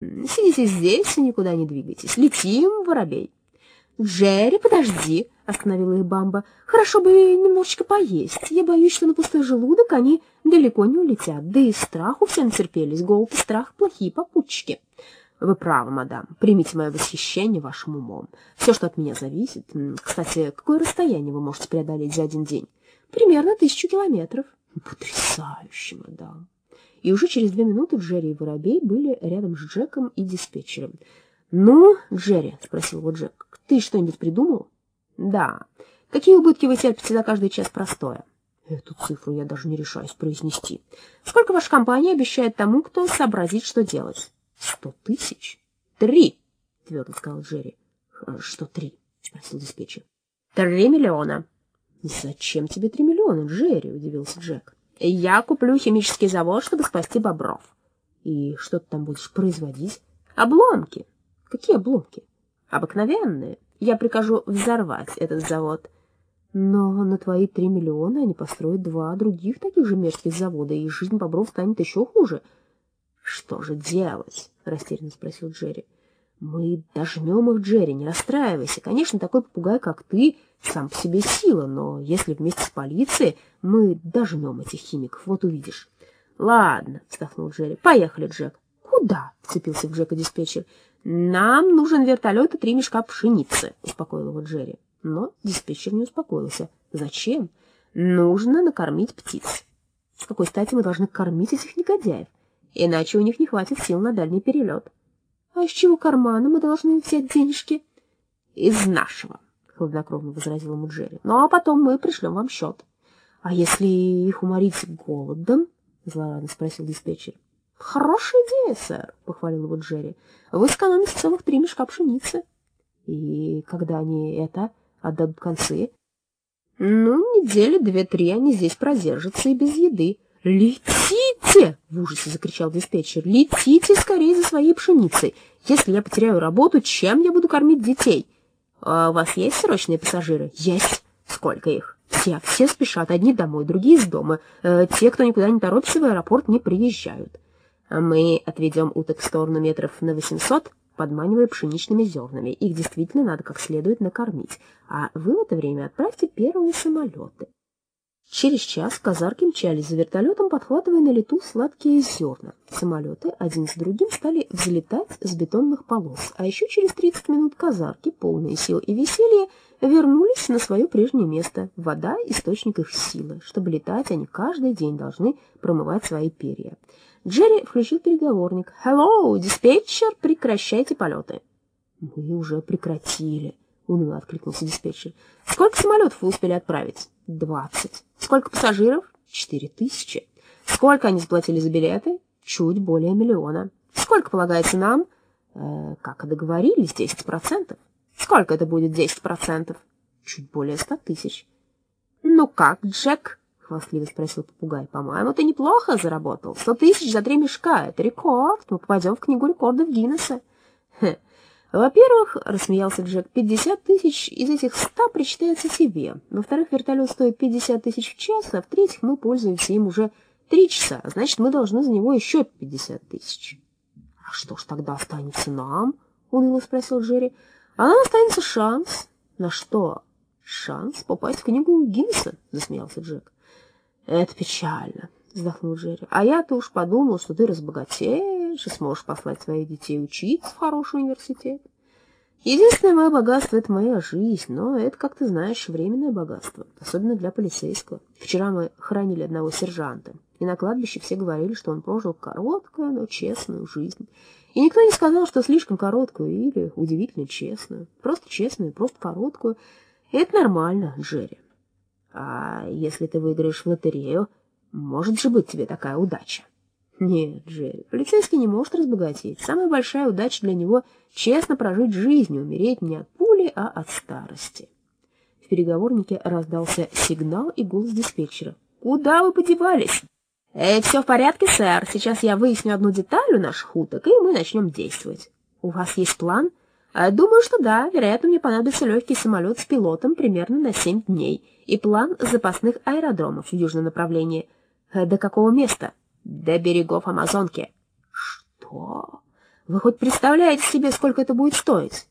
Сидите здесь и никуда не двигайтесь. Летим, воробей. Джерри, подожди, остановила их Бамба. Хорошо бы немножечко поесть. Я боюсь, что на пустой желудок они далеко не улетят. Да и страху все натерпелись. Голод и страх — плохие попутчики. Вы правы, мадам. Примите мое восхищение вашим умом. Все, что от меня зависит... Кстати, какое расстояние вы можете преодолеть за один день? Примерно тысячу километров. Потрясающе, мадам. И уже через две минуты Джерри и Воробей были рядом с Джеком и диспетчером. «Ну, Джерри», — спросил его Джек, — «ты что-нибудь придумал?» «Да. Какие убытки вы терпите за каждый час простоя?» Эту цифру я даже не решаюсь произнести. Сколько ваша компания обещает тому, кто сообразит, что делать? Сто тысяч? Три, твердо сказал Джерри. Что три? Спросил диспетчер. Три миллиона. Зачем тебе три миллиона, Джерри? Удивился Джек. Я куплю химический завод, чтобы спасти бобров. И что ты там будешь производить? Обломки. Какие обломки? Обыкновенные. Я прикажу взорвать этот завод. Но на твои три миллиона они построят два других таких же мерзких завода, и жизнь бобров станет еще хуже. — Что же делать? — растерянно спросил Джерри. — Мы дожмем их, Джерри, не расстраивайся. Конечно, такой попугай, как ты, сам по себе сила, но если вместе с полицией мы дожмем этих химиков, вот увидишь. — Ладно, — вздохнул Джерри. — Поехали, Джек. — Куда? — вцепился в Джека диспетчер. — Нам нужен вертолет и три мешка пшеницы, — успокоил его Джерри. Но диспетчер не успокоился. Зачем? Нужно накормить птиц. С какой стати мы должны кормить этих негодяев? Иначе у них не хватит сил на дальний перелет. А из чего кармана мы должны взять денежки? Из нашего, хладнокровно возразил ему Джерри. Ну, а потом мы пришлем вам счет. А если их уморить голодом? Злорадно спросил диспетчер. Хорошая идея, сэр, похвалил его Джерри. Вы сэкономите целых три мешка пшеницы. И когда они это отдадут концы. Ну, недели две-три они здесь продержатся и без еды. «Летите!» — в ужасе закричал диспетчер. «Летите скорее за своей пшеницей! Если я потеряю работу, чем я буду кормить детей?» а «У вас есть срочные пассажиры?» «Есть!» «Сколько их?» «Все, все спешат, одни домой, другие из дома. Э, те, кто никуда не торопится, в аэропорт не приезжают. Мы отведем уток в сторону метров на восемьсот, подманивая пшеничными зернами. Их действительно надо как следует накормить. А вы в это время отправьте первые самолеты. Через час казарки мчались за вертолетом, подхватывая на лету сладкие зерна. Самолеты один с другим стали взлетать с бетонных полос, а еще через 30 минут казарки, полные сил и веселья, вернулись на свое прежнее место. Вода — источник их силы. Чтобы летать, они каждый день должны промывать свои перья. Джерри включил переговорник. «Hello, диспетчер, прекращайте полеты». «Мы уже прекратили», — уныло откликнулся диспетчер. «Сколько самолетов вы успели отправить?» «Двадцать». «Сколько пассажиров?» «Четыре тысячи». «Сколько они заплатили за билеты?» «Чуть более миллиона». «Сколько полагается нам?» э, «Как и договорились, десять процентов». «Сколько это будет десять процентов?» «Чуть более ста тысяч». «Ну как, Джек?» — хвастливо спросил попугай. — По-моему, ты неплохо заработал. Сто тысяч за три мешка — это рекорд. Мы попадем в книгу рекордов Гиннесса. — Во-первых, — рассмеялся Джек, — пятьдесят тысяч из этих ста причитается тебе. Во-вторых, вертолет стоит пятьдесят тысяч в час, а в-третьих, мы пользуемся им уже три часа. Значит, мы должны за него еще пятьдесят тысяч. — А что ж тогда останется нам? — уныло спросил Джерри. — А нам останется шанс. — На что? — Шанс попасть в книгу Гиннесса, — засмеялся Джек. «Это печально», — вздохнул Джерри. «А я-то уж подумал, что ты разбогатеешь и сможешь послать своих детей учиться в хороший университет. Единственное мое богатство — это моя жизнь, но это, как ты знаешь, временное богатство, особенно для полицейского. Вчера мы хранили одного сержанта, и на кладбище все говорили, что он прожил короткую, но честную жизнь. И никто не сказал, что слишком короткую или удивительно честную. Просто честную, просто короткую. И это нормально, Джерри. А если ты выиграешь в лотерею, может же быть тебе такая удача. Нет, Джерри, полицейский не может разбогатеть. Самая большая удача для него — честно прожить жизнь и умереть не от пули, а от старости. В переговорнике раздался сигнал и голос диспетчера. «Куда вы подевались?» «Э, «Все в порядке, сэр. Сейчас я выясню одну деталь у наших уток, и мы начнем действовать. У вас есть план?» А думаю, что да, вероятно, мне понадобится легкий самолет с пилотом примерно на семь дней и план запасных аэродромов в южном направлении. Э, до какого места? До берегов Амазонки. Что? Вы хоть представляете себе, сколько это будет стоить?